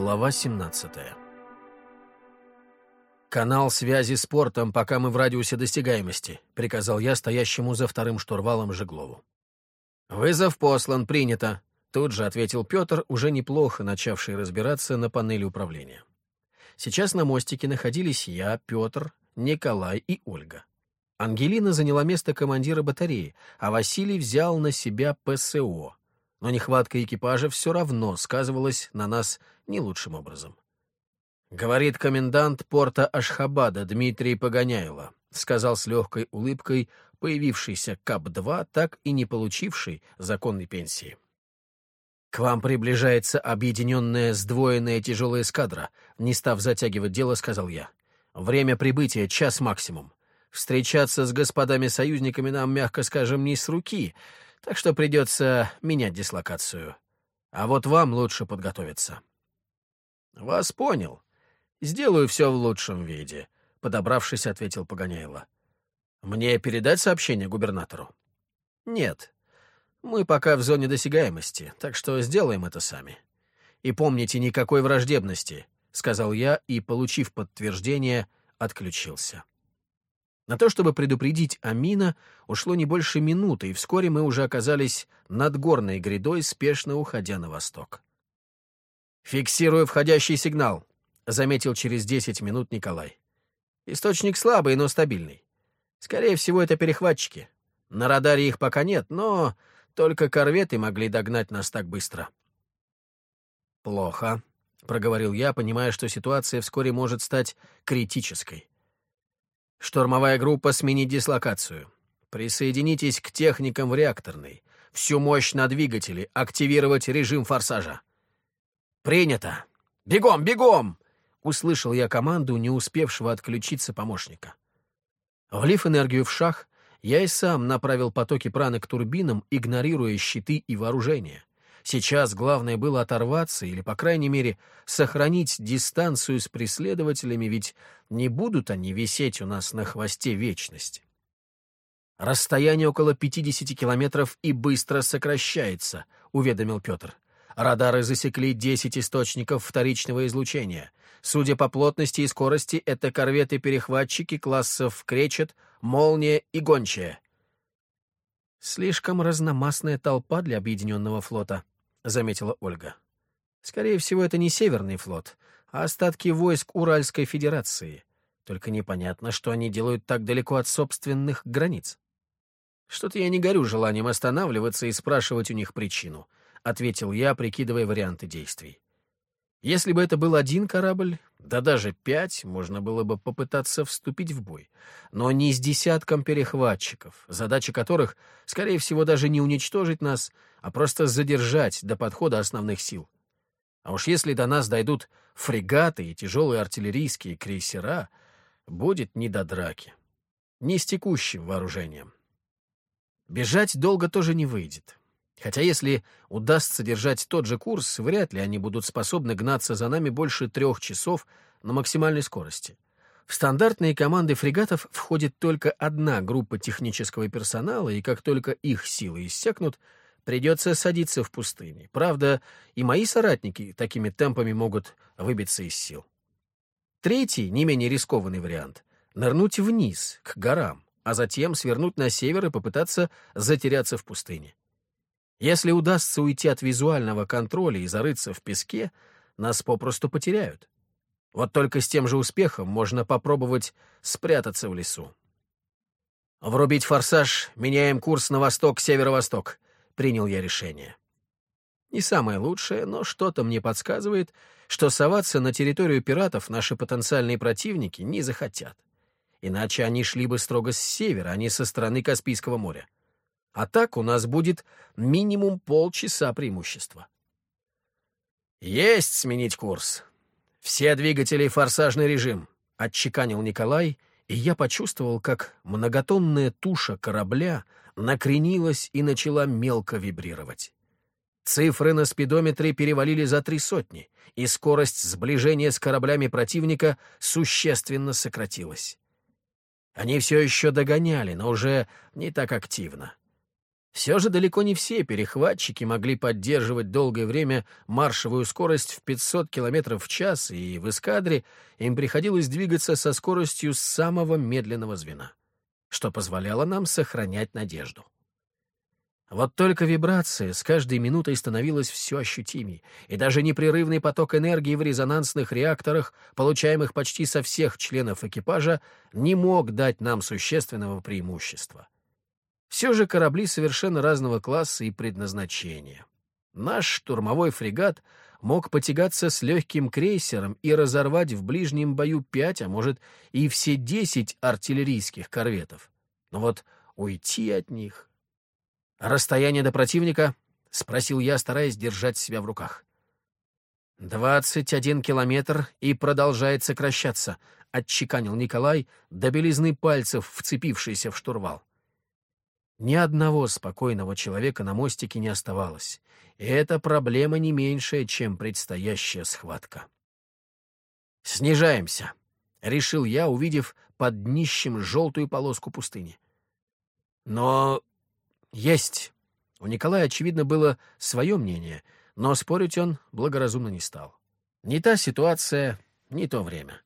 Глава 17 «Канал связи с портом, пока мы в радиусе достигаемости», — приказал я стоящему за вторым штурвалом Жеглову. «Вызов послан, принято», — тут же ответил Петр, уже неплохо начавший разбираться на панели управления. Сейчас на мостике находились я, Петр, Николай и Ольга. Ангелина заняла место командира батареи, а Василий взял на себя ПСО. Но нехватка экипажа все равно сказывалась на нас не лучшим образом. «Говорит комендант порта Ашхабада Дмитрий Погоняйло», сказал с легкой улыбкой появившийся КАП-2, так и не получивший законной пенсии. «К вам приближается объединенная сдвоенная тяжелая эскадра», не став затягивать дело, сказал я. «Время прибытия — час максимум. Встречаться с господами-союзниками нам, мягко скажем, не с руки, так что придется менять дислокацию. А вот вам лучше подготовиться». «Вас понял», «Сделаю все в лучшем виде», — подобравшись, ответил Погоняйло. «Мне передать сообщение губернатору?» «Нет. Мы пока в зоне досягаемости, так что сделаем это сами. И помните, никакой враждебности», — сказал я и, получив подтверждение, отключился. На то, чтобы предупредить Амина, ушло не больше минуты, и вскоре мы уже оказались над горной грядой, спешно уходя на восток. «Фиксирую входящий сигнал», заметил через десять минут Николай. Источник слабый, но стабильный. Скорее всего, это перехватчики. На радаре их пока нет, но только корветы могли догнать нас так быстро. Плохо, — проговорил я, понимая, что ситуация вскоре может стать критической. Штурмовая группа сменить дислокацию. Присоединитесь к техникам в реакторной. Всю мощь на двигатели. Активировать режим форсажа. Принято. Бегом, бегом! услышал я команду не успевшего отключиться помощника. Влив энергию в шах, я и сам направил потоки праны к турбинам, игнорируя щиты и вооружение. Сейчас главное было оторваться или, по крайней мере, сохранить дистанцию с преследователями, ведь не будут они висеть у нас на хвосте вечности. «Расстояние около 50 километров и быстро сокращается», — уведомил Петр. Радары засекли 10 источников вторичного излучения. Судя по плотности и скорости, это корветы-перехватчики классов «Кречет», «Молния» и «Гончая». «Слишком разномастная толпа для объединенного флота», — заметила Ольга. «Скорее всего, это не Северный флот, а остатки войск Уральской Федерации. Только непонятно, что они делают так далеко от собственных границ. Что-то я не горю желанием останавливаться и спрашивать у них причину», — ответил я, прикидывая варианты действий. Если бы это был один корабль, да даже пять, можно было бы попытаться вступить в бой. Но не с десятком перехватчиков, задача которых, скорее всего, даже не уничтожить нас, а просто задержать до подхода основных сил. А уж если до нас дойдут фрегаты и тяжелые артиллерийские крейсера, будет не до драки. Не с текущим вооружением. Бежать долго тоже не выйдет. Хотя если удастся держать тот же курс, вряд ли они будут способны гнаться за нами больше трех часов на максимальной скорости. В стандартные команды фрегатов входит только одна группа технического персонала, и как только их силы иссякнут, придется садиться в пустыне. Правда, и мои соратники такими темпами могут выбиться из сил. Третий, не менее рискованный вариант — нырнуть вниз, к горам, а затем свернуть на север и попытаться затеряться в пустыне. Если удастся уйти от визуального контроля и зарыться в песке, нас попросту потеряют. Вот только с тем же успехом можно попробовать спрятаться в лесу. «Врубить форсаж, меняем курс на восток-северо-восток», — принял я решение. Не самое лучшее, но что-то мне подсказывает, что соваться на территорию пиратов наши потенциальные противники не захотят. Иначе они шли бы строго с севера, а не со стороны Каспийского моря. А так у нас будет минимум полчаса преимущества. «Есть сменить курс. Все двигатели форсажный режим», — отчеканил Николай, и я почувствовал, как многотонная туша корабля накренилась и начала мелко вибрировать. Цифры на спидометре перевалили за три сотни, и скорость сближения с кораблями противника существенно сократилась. Они все еще догоняли, но уже не так активно. Все же далеко не все перехватчики могли поддерживать долгое время маршевую скорость в 500 км в час, и в эскадре им приходилось двигаться со скоростью самого медленного звена, что позволяло нам сохранять надежду. Вот только вибрация с каждой минутой становилась все ощутимей, и даже непрерывный поток энергии в резонансных реакторах, получаемых почти со всех членов экипажа, не мог дать нам существенного преимущества. Все же корабли совершенно разного класса и предназначения. Наш штурмовой фрегат мог потягаться с легким крейсером и разорвать в ближнем бою пять, а может и все десять артиллерийских корветов. Но вот уйти от них «Расстояние до противника?» — спросил я, стараясь держать себя в руках. «Двадцать один километр и продолжает сокращаться», — отчеканил Николай, до белизны пальцев, вцепившийся в штурвал. Ни одного спокойного человека на мостике не оставалось, и эта проблема не меньшая, чем предстоящая схватка. «Снижаемся», — решил я, увидев под днищем желтую полоску пустыни. «Но «Есть». У Николая, очевидно, было свое мнение, но спорить он благоразумно не стал. Не та ситуация, не то время.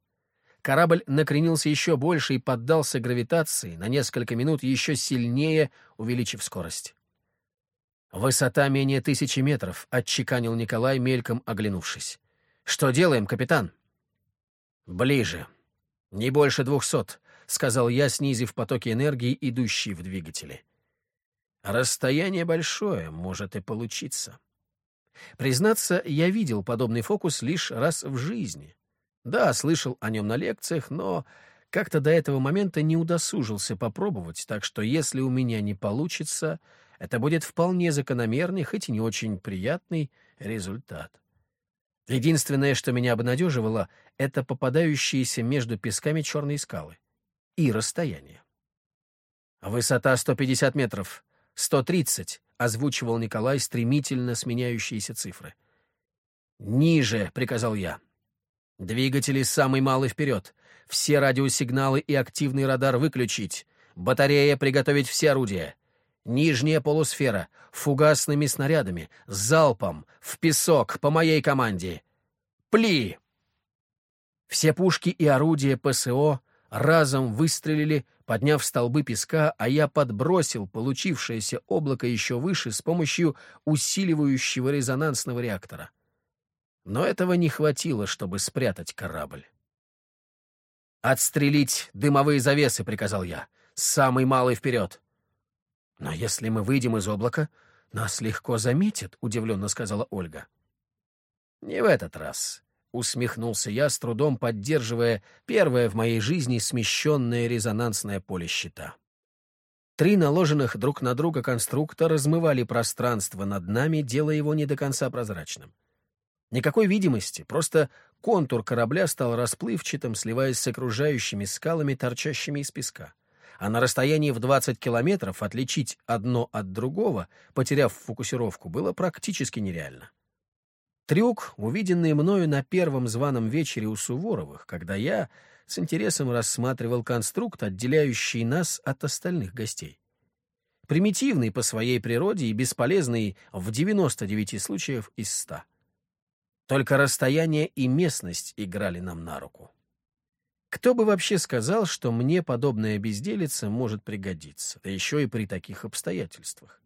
Корабль накренился еще больше и поддался гравитации, на несколько минут еще сильнее увеличив скорость. «Высота менее тысячи метров», — отчеканил Николай, мельком оглянувшись. «Что делаем, капитан?» «Ближе. Не больше двухсот», — сказал я, снизив потоки энергии, идущие в двигатели. Расстояние большое, может и получиться. Признаться, я видел подобный фокус лишь раз в жизни. Да, слышал о нем на лекциях, но как-то до этого момента не удосужился попробовать, так что если у меня не получится, это будет вполне закономерный, хоть и не очень приятный результат. Единственное, что меня обнадеживало, это попадающиеся между песками черные скалы и расстояние. Высота 150 метров, «Сто тридцать», — озвучивал Николай стремительно сменяющиеся цифры. «Ниже», — приказал я. «Двигатели самый малый вперед. Все радиосигналы и активный радар выключить. Батарея приготовить все орудия. Нижняя полусфера, фугасными снарядами, залпом, в песок, по моей команде. Пли!» Все пушки и орудия ПСО разом выстрелили, подняв столбы песка, а я подбросил получившееся облако еще выше с помощью усиливающего резонансного реактора. Но этого не хватило, чтобы спрятать корабль. «Отстрелить дымовые завесы», — приказал я. «Самый малый вперед». «Но если мы выйдем из облака, нас легко заметят», — удивленно сказала Ольга. «Не в этот раз», усмехнулся я, с трудом поддерживая первое в моей жизни смещенное резонансное поле щита. Три наложенных друг на друга конструкта размывали пространство над нами, делая его не до конца прозрачным. Никакой видимости, просто контур корабля стал расплывчатым, сливаясь с окружающими скалами, торчащими из песка. А на расстоянии в 20 километров отличить одно от другого, потеряв фокусировку, было практически нереально. Трюк, увиденный мною на первом званом вечере у Суворовых, когда я с интересом рассматривал конструкт, отделяющий нас от остальных гостей. Примитивный по своей природе и бесполезный в 99 случаев из 100. Только расстояние и местность играли нам на руку. Кто бы вообще сказал, что мне подобная безделица может пригодиться, да еще и при таких обстоятельствах?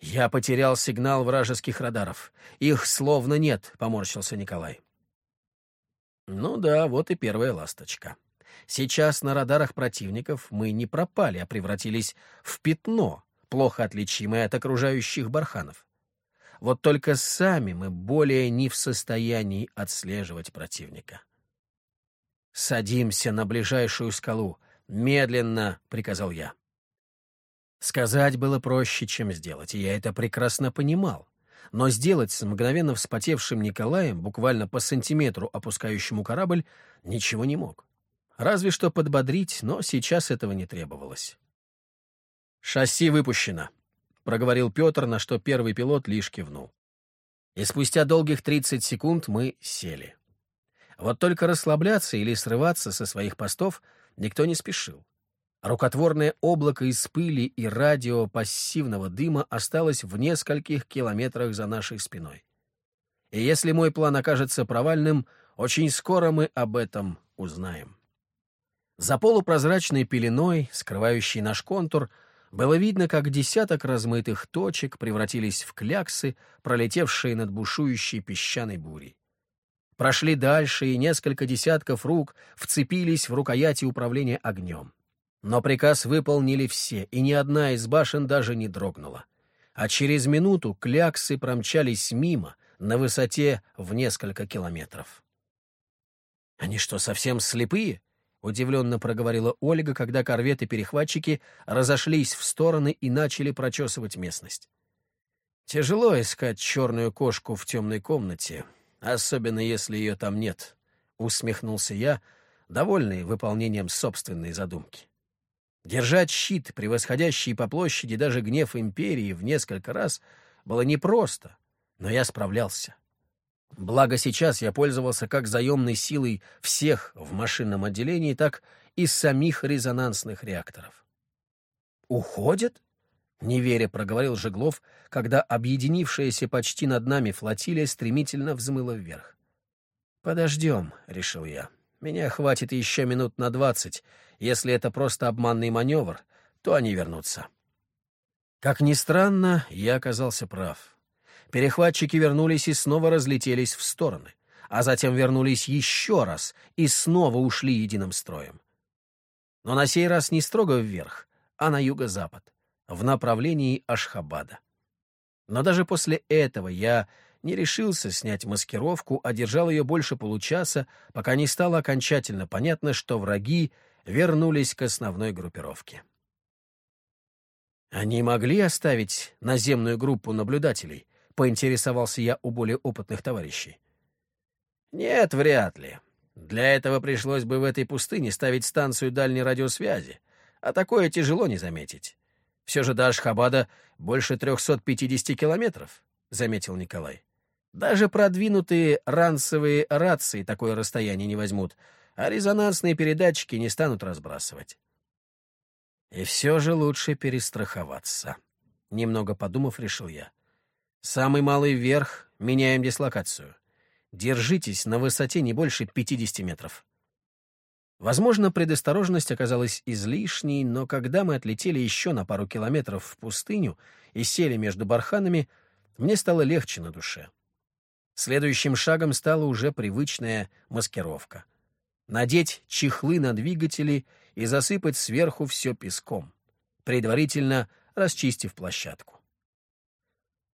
«Я потерял сигнал вражеских радаров. Их словно нет», — поморщился Николай. «Ну да, вот и первая ласточка. Сейчас на радарах противников мы не пропали, а превратились в пятно, плохо отличимое от окружающих барханов. Вот только сами мы более не в состоянии отслеживать противника». «Садимся на ближайшую скалу. Медленно», — приказал я. Сказать было проще, чем сделать, и я это прекрасно понимал. Но сделать с мгновенно вспотевшим Николаем, буквально по сантиметру опускающему корабль, ничего не мог. Разве что подбодрить, но сейчас этого не требовалось. «Шасси выпущено», — проговорил Петр, на что первый пилот лишь кивнул. И спустя долгих 30 секунд мы сели. Вот только расслабляться или срываться со своих постов никто не спешил. Рукотворное облако из пыли и радиопассивного дыма осталось в нескольких километрах за нашей спиной. И если мой план окажется провальным, очень скоро мы об этом узнаем. За полупрозрачной пеленой, скрывающей наш контур, было видно, как десяток размытых точек превратились в кляксы, пролетевшие над бушующей песчаной бурей. Прошли дальше, и несколько десятков рук вцепились в рукояти управления огнем. Но приказ выполнили все, и ни одна из башен даже не дрогнула. А через минуту кляксы промчались мимо, на высоте в несколько километров. «Они что, совсем слепые?» — удивленно проговорила Ольга, когда корветы-перехватчики разошлись в стороны и начали прочесывать местность. «Тяжело искать черную кошку в темной комнате, особенно если ее там нет», — усмехнулся я, довольный выполнением собственной задумки. Держать щит, превосходящий по площади даже гнев империи в несколько раз, было непросто, но я справлялся. Благо сейчас я пользовался как заемной силой всех в машинном отделении, так и самих резонансных реакторов. «Уходят?» — неверя проговорил Жеглов, когда объединившаяся почти над нами флотилия стремительно взмыла вверх. «Подождем», — решил я. «Меня хватит еще минут на двадцать, если это просто обманный маневр, то они вернутся. Как ни странно, я оказался прав. Перехватчики вернулись и снова разлетелись в стороны, а затем вернулись еще раз и снова ушли единым строем. Но на сей раз не строго вверх, а на юго-запад, в направлении Ашхабада. Но даже после этого я не решился снять маскировку, а держал ее больше получаса, пока не стало окончательно понятно, что враги вернулись к основной группировке. «Они могли оставить наземную группу наблюдателей?» — поинтересовался я у более опытных товарищей. «Нет, вряд ли. Для этого пришлось бы в этой пустыне ставить станцию дальней радиосвязи, а такое тяжело не заметить. Все же до Ашхабада больше 350 километров», — заметил Николай. «Даже продвинутые ранцевые рации такое расстояние не возьмут, а резонансные передатчики не станут разбрасывать. И все же лучше перестраховаться. Немного подумав, решил я. Самый малый вверх, меняем дислокацию. Держитесь на высоте не больше 50 метров. Возможно, предосторожность оказалась излишней, но когда мы отлетели еще на пару километров в пустыню и сели между барханами, мне стало легче на душе. Следующим шагом стала уже привычная маскировка надеть чехлы на двигатели и засыпать сверху все песком, предварительно расчистив площадку.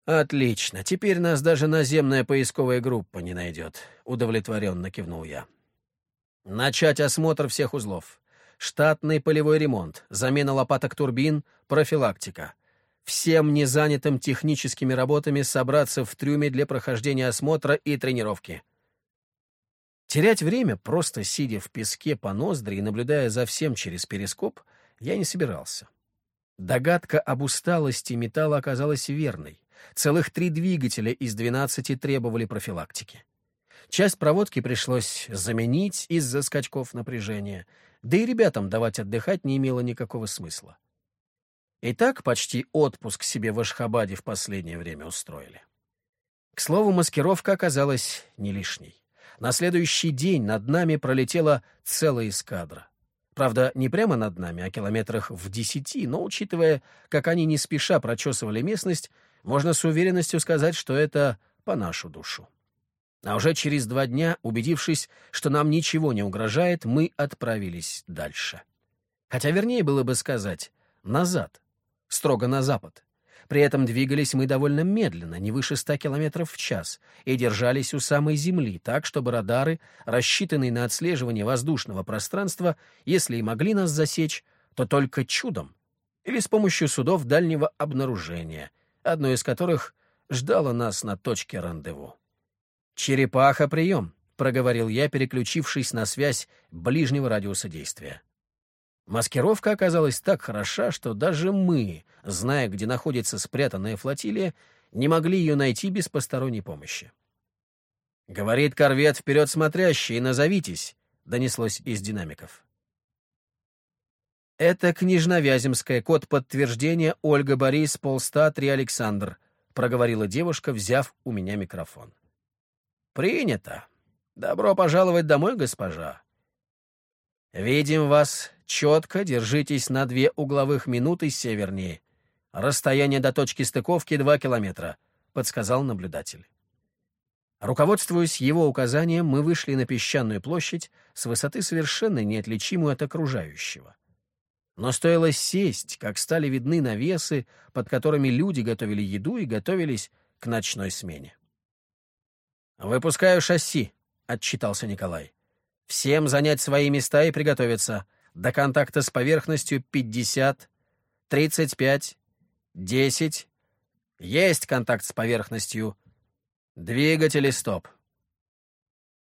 «Отлично, теперь нас даже наземная поисковая группа не найдет», — удовлетворенно кивнул я. «Начать осмотр всех узлов. Штатный полевой ремонт, замена лопаток турбин, профилактика. Всем незанятым техническими работами собраться в трюме для прохождения осмотра и тренировки. Терять время, просто сидя в песке по ноздри и наблюдая за всем через перископ, я не собирался. Догадка об усталости металла оказалась верной. Целых три двигателя из двенадцати требовали профилактики. Часть проводки пришлось заменить из-за скачков напряжения, да и ребятам давать отдыхать не имело никакого смысла. И так почти отпуск себе в Ашхабаде в последнее время устроили. К слову, маскировка оказалась не лишней. На следующий день над нами пролетела целая эскадра. Правда, не прямо над нами, а километрах в десяти, но, учитывая, как они не спеша прочесывали местность, можно с уверенностью сказать, что это по нашу душу. А уже через два дня, убедившись, что нам ничего не угрожает, мы отправились дальше. Хотя вернее было бы сказать «назад», строго на запад. При этом двигались мы довольно медленно, не выше ста километров в час, и держались у самой земли, так, чтобы радары, рассчитанные на отслеживание воздушного пространства, если и могли нас засечь, то только чудом или с помощью судов дальнего обнаружения, одно из которых ждало нас на точке рандеву. «Черепаха, прием!» — проговорил я, переключившись на связь ближнего радиуса действия. Маскировка оказалась так хороша, что даже мы, зная, где находится спрятанная флотилия, не могли ее найти без посторонней помощи. «Говорит корвет вперед смотрящий, назовитесь», — донеслось из динамиков. «Это княжна Вяземская, код подтверждения Ольга Борис, полста, три Александр», — проговорила девушка, взяв у меня микрофон. «Принято. Добро пожаловать домой, госпожа. Видим вас четко, держитесь на две угловых минуты севернее. Расстояние до точки стыковки — два километра», — подсказал наблюдатель. Руководствуясь его указанием, мы вышли на песчаную площадь с высоты совершенно неотличимую от окружающего. Но стоило сесть, как стали видны навесы, под которыми люди готовили еду и готовились к ночной смене. «Выпускаю шасси», — отчитался Николай. «Всем занять свои места и приготовиться. До контакта с поверхностью 50, 35, 10. Есть контакт с поверхностью. Двигатели стоп».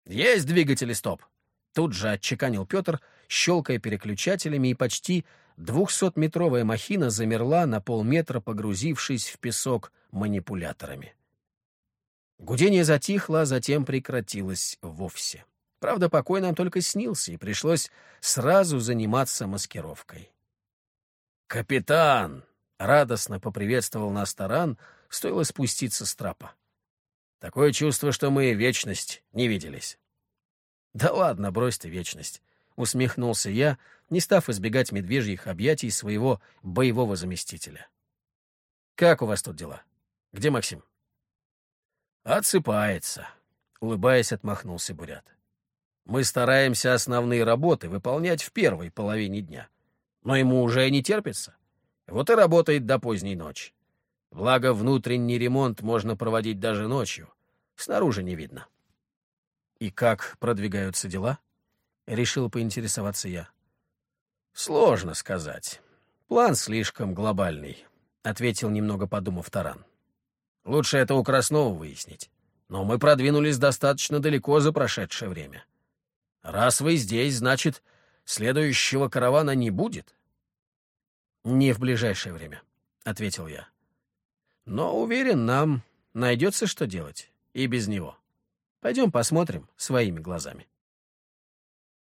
«Есть двигатели стоп», — тут же отчеканил Петр, щелкая переключателями и почти Двухсотметровая махина замерла на полметра, погрузившись в песок манипуляторами. Гудение затихло, а затем прекратилось вовсе. Правда, покой нам только снился, и пришлось сразу заниматься маскировкой. «Капитан!» — радостно поприветствовал нас Таран, стоило спуститься с трапа. «Такое чувство, что мы вечность не виделись». «Да ладно, брось ты вечность», — усмехнулся я, не став избегать медвежьих объятий своего боевого заместителя. «Как у вас тут дела? Где Максим?» «Отсыпается», — улыбаясь, отмахнулся Бурят. «Мы стараемся основные работы выполнять в первой половине дня, но ему уже не терпится. Вот и работает до поздней ночи. Благо, внутренний ремонт можно проводить даже ночью. Снаружи не видно». «И как продвигаются дела?» — решил поинтересоваться я. «Сложно сказать. План слишком глобальный», — ответил немного подумав Таран. «Лучше это у Краснова выяснить. Но мы продвинулись достаточно далеко за прошедшее время. Раз вы здесь, значит, следующего каравана не будет?» «Не в ближайшее время», — ответил я. «Но, уверен, нам найдется, что делать. И без него. Пойдем посмотрим своими глазами».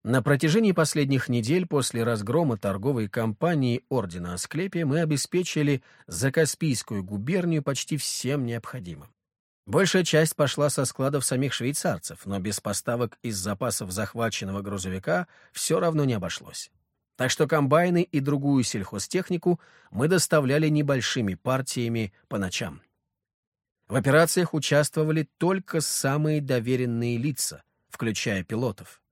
На протяжении последних недель после разгрома торговой компании Ордена Асклепия мы обеспечили Закаспийскую губернию почти всем необходимым. Большая часть пошла со складов самих швейцарцев, но без поставок из запасов захваченного грузовика все равно не обошлось. Так что комбайны и другую сельхозтехнику мы доставляли небольшими партиями по ночам. В операциях участвовали только самые доверенные лица, включая пилотов.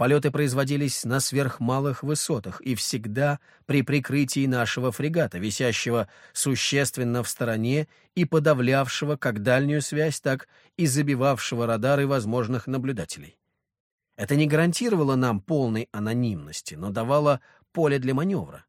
Полеты производились на сверхмалых высотах и всегда при прикрытии нашего фрегата, висящего существенно в стороне и подавлявшего как дальнюю связь, так и забивавшего радары возможных наблюдателей. Это не гарантировало нам полной анонимности, но давало поле для маневра.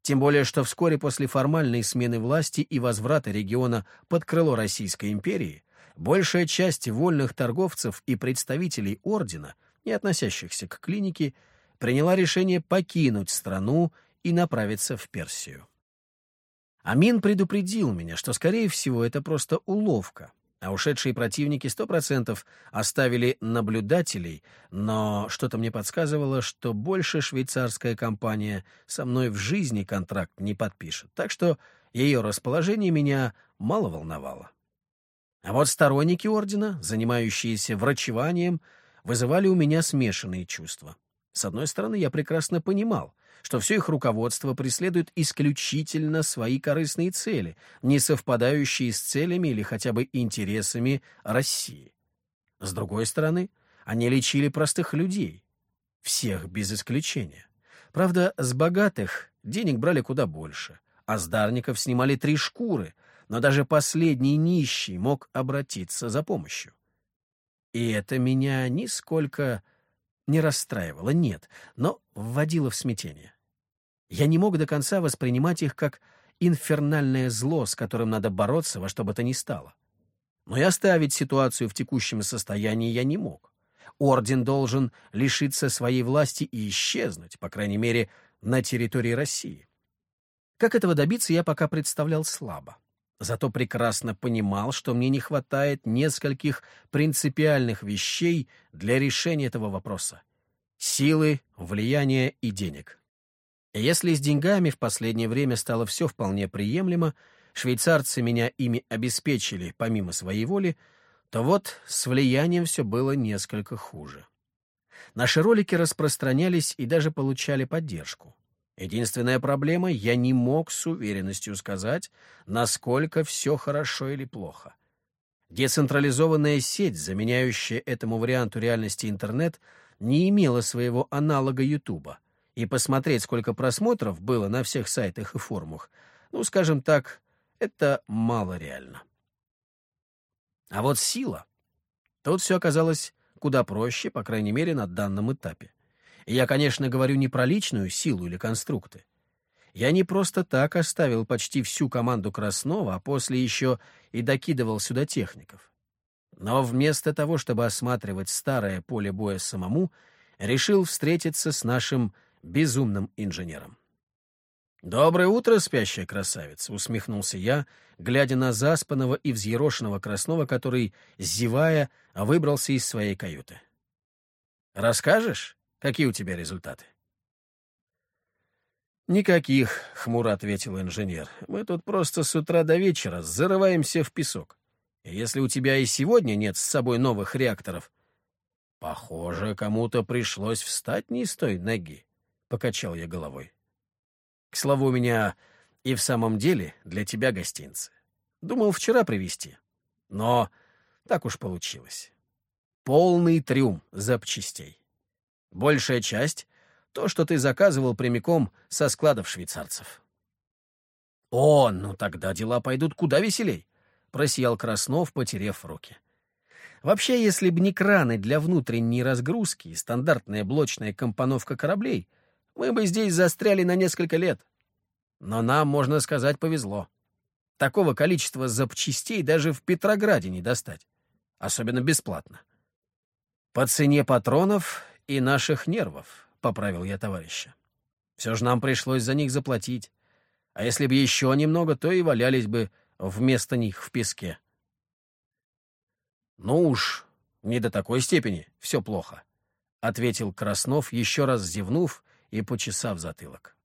Тем более, что вскоре после формальной смены власти и возврата региона под крыло Российской империи большая часть вольных торговцев и представителей ордена — не относящихся к клинике, приняла решение покинуть страну и направиться в Персию. Амин предупредил меня, что, скорее всего, это просто уловка, а ушедшие противники сто процентов оставили наблюдателей, но что-то мне подсказывало, что больше швейцарская компания со мной в жизни контракт не подпишет, так что ее расположение меня мало волновало. А вот сторонники ордена, занимающиеся врачеванием, вызывали у меня смешанные чувства. С одной стороны, я прекрасно понимал, что все их руководство преследует исключительно свои корыстные цели, не совпадающие с целями или хотя бы интересами России. С другой стороны, они лечили простых людей, всех без исключения. Правда, с богатых денег брали куда больше, а с дарников снимали три шкуры, но даже последний нищий мог обратиться за помощью. И это меня нисколько не расстраивало, нет, но вводило в смятение. Я не мог до конца воспринимать их как инфернальное зло, с которым надо бороться во что бы то ни стало. Но и оставить ситуацию в текущем состоянии я не мог. Орден должен лишиться своей власти и исчезнуть, по крайней мере, на территории России. Как этого добиться, я пока представлял слабо. Зато прекрасно понимал, что мне не хватает нескольких принципиальных вещей для решения этого вопроса — силы, влияния и денег. Если с деньгами в последнее время стало все вполне приемлемо, швейцарцы меня ими обеспечили помимо своей воли, то вот с влиянием все было несколько хуже. Наши ролики распространялись и даже получали поддержку. Единственная проблема — я не мог с уверенностью сказать, насколько все хорошо или плохо. Децентрализованная сеть, заменяющая этому варианту реальности интернет, не имела своего аналога Ютуба, и посмотреть, сколько просмотров было на всех сайтах и форумах, ну, скажем так, это мало реально. А вот сила. Тут все оказалось куда проще, по крайней мере, на данном этапе. И я, конечно, говорю не про личную силу или конструкты. Я не просто так оставил почти всю команду Краснова, а после еще и докидывал сюда техников. Но вместо того, чтобы осматривать старое поле боя самому, решил встретиться с нашим безумным инженером. «Доброе утро, спящая красавица!» — усмехнулся я, глядя на заспанного и взъерошенного Краснова, который, зевая, выбрался из своей каюты. «Расскажешь, какие у тебя результаты?» «Никаких», — хмуро ответил инженер. «Мы тут просто с утра до вечера зарываемся в песок. Если у тебя и сегодня нет с собой новых реакторов...» «Похоже, кому-то пришлось встать не с той ноги», — покачал я головой. К слову, у меня и в самом деле для тебя гостинцы. Думал вчера привезти, но так уж получилось. Полный трюм запчастей. Большая часть — то, что ты заказывал прямиком со складов швейцарцев. «О, ну тогда дела пойдут куда веселей», — просиял Краснов, потерев руки. Вообще, если бы не краны для внутренней разгрузки и стандартная блочная компоновка кораблей — мы бы здесь застряли на несколько лет. Но нам, можно сказать, повезло. Такого количества запчастей даже в Петрограде не достать. Особенно бесплатно. По цене патронов и наших нервов, — поправил я товарища. Все же нам пришлось за них заплатить. А если бы еще немного, то и валялись бы вместо них в песке. Ну уж, не до такой степени все плохо, — ответил Краснов, еще раз зевнув и почесав затылок.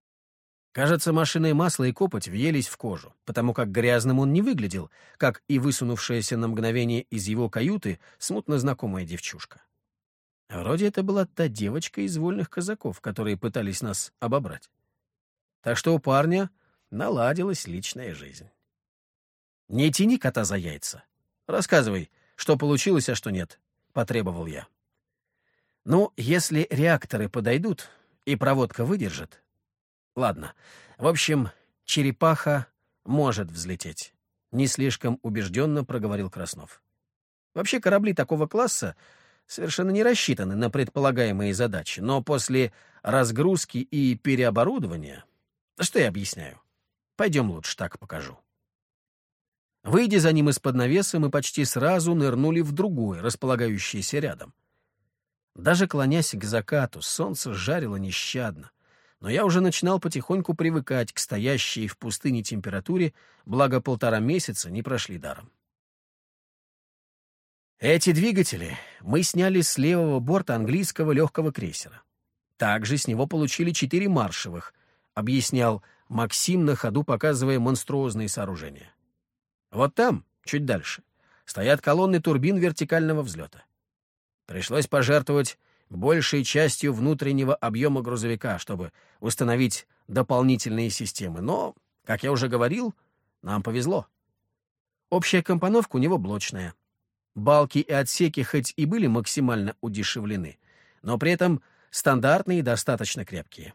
Кажется, машинное масло и копоть въелись в кожу, потому как грязным он не выглядел, как и высунувшаяся на мгновение из его каюты смутно знакомая девчушка. Вроде это была та девочка из вольных казаков, которые пытались нас обобрать. Так что у парня наладилась личная жизнь. «Не тяни кота за яйца. Рассказывай, что получилось, а что нет», — потребовал я. «Ну, если реакторы подойдут, и проводка выдержит? Ладно. В общем, черепаха может взлететь. Не слишком убежденно проговорил Краснов. Вообще корабли такого класса совершенно не рассчитаны на предполагаемые задачи, но после разгрузки и переоборудования... Что я объясняю? Пойдем лучше так покажу. Выйдя за ним из-под навеса, мы почти сразу нырнули в другое, располагающееся рядом — даже клонясь к закату, солнце жарило нещадно, но я уже начинал потихоньку привыкать к стоящей в пустыне температуре, благо полтора месяца не прошли даром. Эти двигатели мы сняли с левого борта английского легкого крейсера. Также с него получили четыре маршевых, объяснял Максим на ходу, показывая монструозные сооружения. Вот там, чуть дальше, стоят колонны турбин вертикального взлета. Пришлось пожертвовать большей частью внутреннего объема грузовика, чтобы установить дополнительные системы. Но, как я уже говорил, нам повезло. Общая компоновка у него блочная. Балки и отсеки хоть и были максимально удешевлены, но при этом стандартные и достаточно крепкие.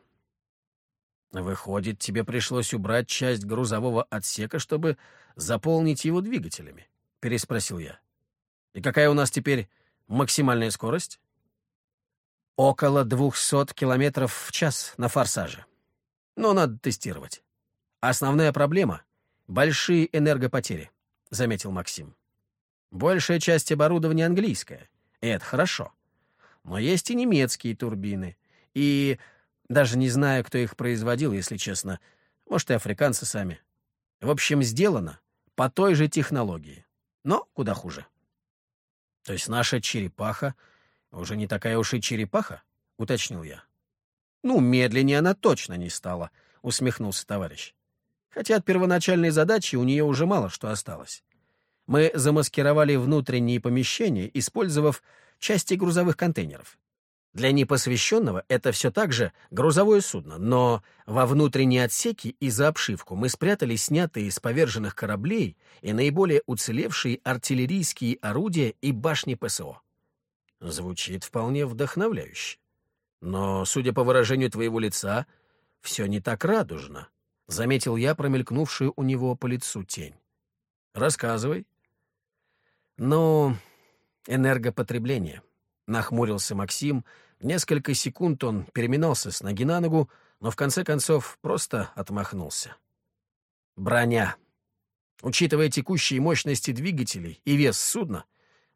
Выходит, тебе пришлось убрать часть грузового отсека, чтобы заполнить его двигателями? — переспросил я. И какая у нас теперь Максимальная скорость? Около 200 километров в час на форсаже. Но надо тестировать. Основная проблема — большие энергопотери, — заметил Максим. Большая часть оборудования английская, это хорошо. Но есть и немецкие турбины, и даже не знаю, кто их производил, если честно. Может, и африканцы сами. В общем, сделано по той же технологии, но куда хуже. То есть наша черепаха уже не такая уж и черепаха? — уточнил я. «Ну, медленнее она точно не стала», — усмехнулся товарищ. «Хотя от первоначальной задачи у нее уже мало что осталось. Мы замаскировали внутренние помещения, использовав части грузовых контейнеров. Для непосвященного это все так же грузовое судно, но во внутренние отсеки и за обшивку мы спрятали снятые из поверженных кораблей и наиболее уцелевшие артиллерийские орудия и башни ПСО. Звучит вполне вдохновляюще. Но, судя по выражению твоего лица, все не так радужно, — заметил я промелькнувшую у него по лицу тень. Рассказывай. Ну, энергопотребление. Нахмурился Максим. Несколько секунд он переминался с ноги на ногу, но в конце концов просто отмахнулся. Броня. Учитывая текущие мощности двигателей и вес судна,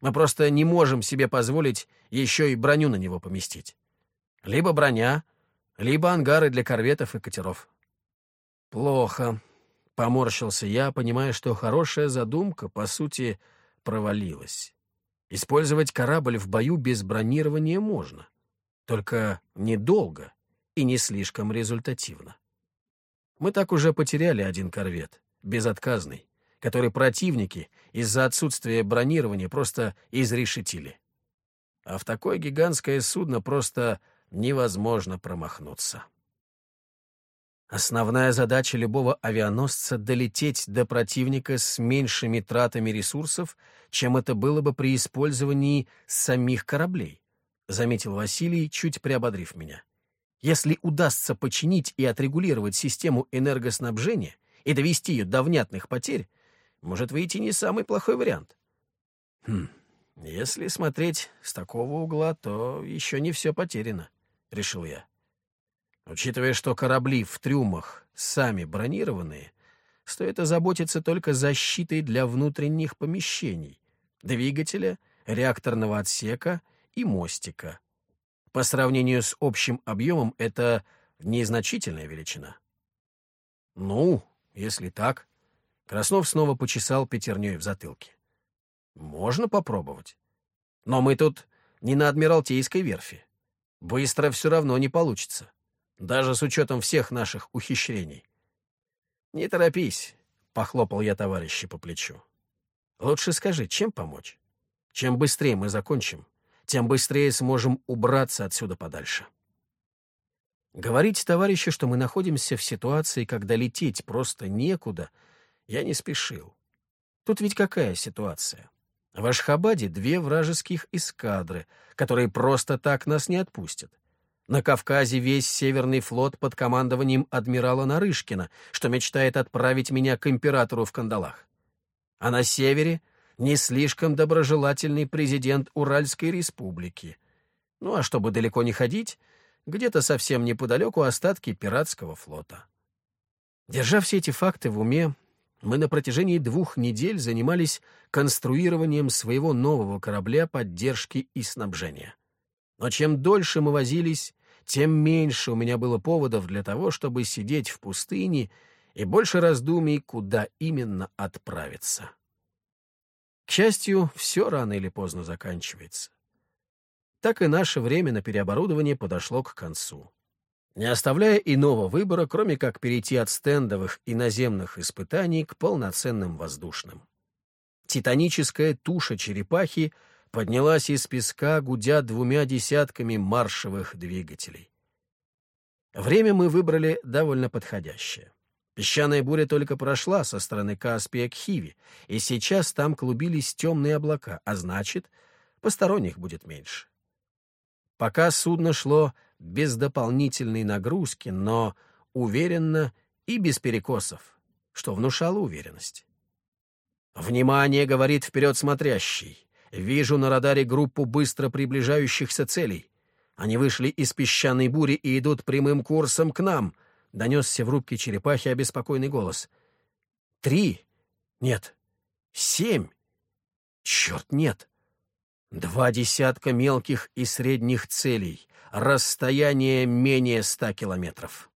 мы просто не можем себе позволить еще и броню на него поместить. Либо броня, либо ангары для корветов и катеров. Плохо. Поморщился я, понимая, что хорошая задумка, по сути, провалилась. Использовать корабль в бою без бронирования можно, только недолго и не слишком результативно. Мы так уже потеряли один корвет, безотказный, который противники из-за отсутствия бронирования просто изрешетили. А в такое гигантское судно просто невозможно промахнуться. Основная задача любого авианосца — долететь до противника с меньшими тратами ресурсов, чем это было бы при использовании самих кораблей, — заметил Василий, чуть приободрив меня. Если удастся починить и отрегулировать систему энергоснабжения и довести ее до внятных потерь, может выйти не самый плохой вариант. Хм, если смотреть с такого угла, то еще не все потеряно, — решил я. Учитывая, что корабли в трюмах сами бронированные, стоит озаботиться только защитой для внутренних помещений, двигателя, реакторного отсека и мостика. По сравнению с общим объемом это незначительная величина. Ну, если так, Краснов снова почесал пятерней в затылке. Можно попробовать. Но мы тут не на Адмиралтейской верфи. Быстро все равно не получится даже с учетом всех наших ухищрений. «Не торопись», — похлопал я товарища по плечу. «Лучше скажи, чем помочь? Чем быстрее мы закончим, тем быстрее сможем убраться отсюда подальше». Говорить товарищу, что мы находимся в ситуации, когда лететь просто некуда, я не спешил. Тут ведь какая ситуация? В Ашхабаде две вражеских эскадры, которые просто так нас не отпустят. На Кавказе весь Северный флот под командованием адмирала Нарышкина, что мечтает отправить меня к императору в кандалах. А на севере не слишком доброжелательный президент Уральской республики. Ну а чтобы далеко не ходить, где-то совсем неподалеку остатки пиратского флота. Держа все эти факты в уме, мы на протяжении двух недель занимались конструированием своего нового корабля поддержки и снабжения. Но чем дольше мы возились, тем меньше у меня было поводов для того, чтобы сидеть в пустыне и больше раздумий, куда именно отправиться. К счастью, все рано или поздно заканчивается. Так и наше время на переоборудование подошло к концу. Не оставляя иного выбора, кроме как перейти от стендовых и наземных испытаний к полноценным воздушным. Титаническая туша черепахи — поднялась из песка, гудя двумя десятками маршевых двигателей. Время мы выбрали довольно подходящее. Песчаная буря только прошла со стороны Каспия к Хиве, и сейчас там клубились темные облака, а значит, посторонних будет меньше. Пока судно шло без дополнительной нагрузки, но уверенно и без перекосов, что внушало уверенность. «Внимание!» — говорит вперед смотрящий. Вижу на радаре группу быстро приближающихся целей. Они вышли из песчаной бури и идут прямым курсом к нам», — донесся в рубке черепахи обеспокоенный голос. «Три? Нет. Семь? Черт, нет. Два десятка мелких и средних целей. Расстояние менее ста километров».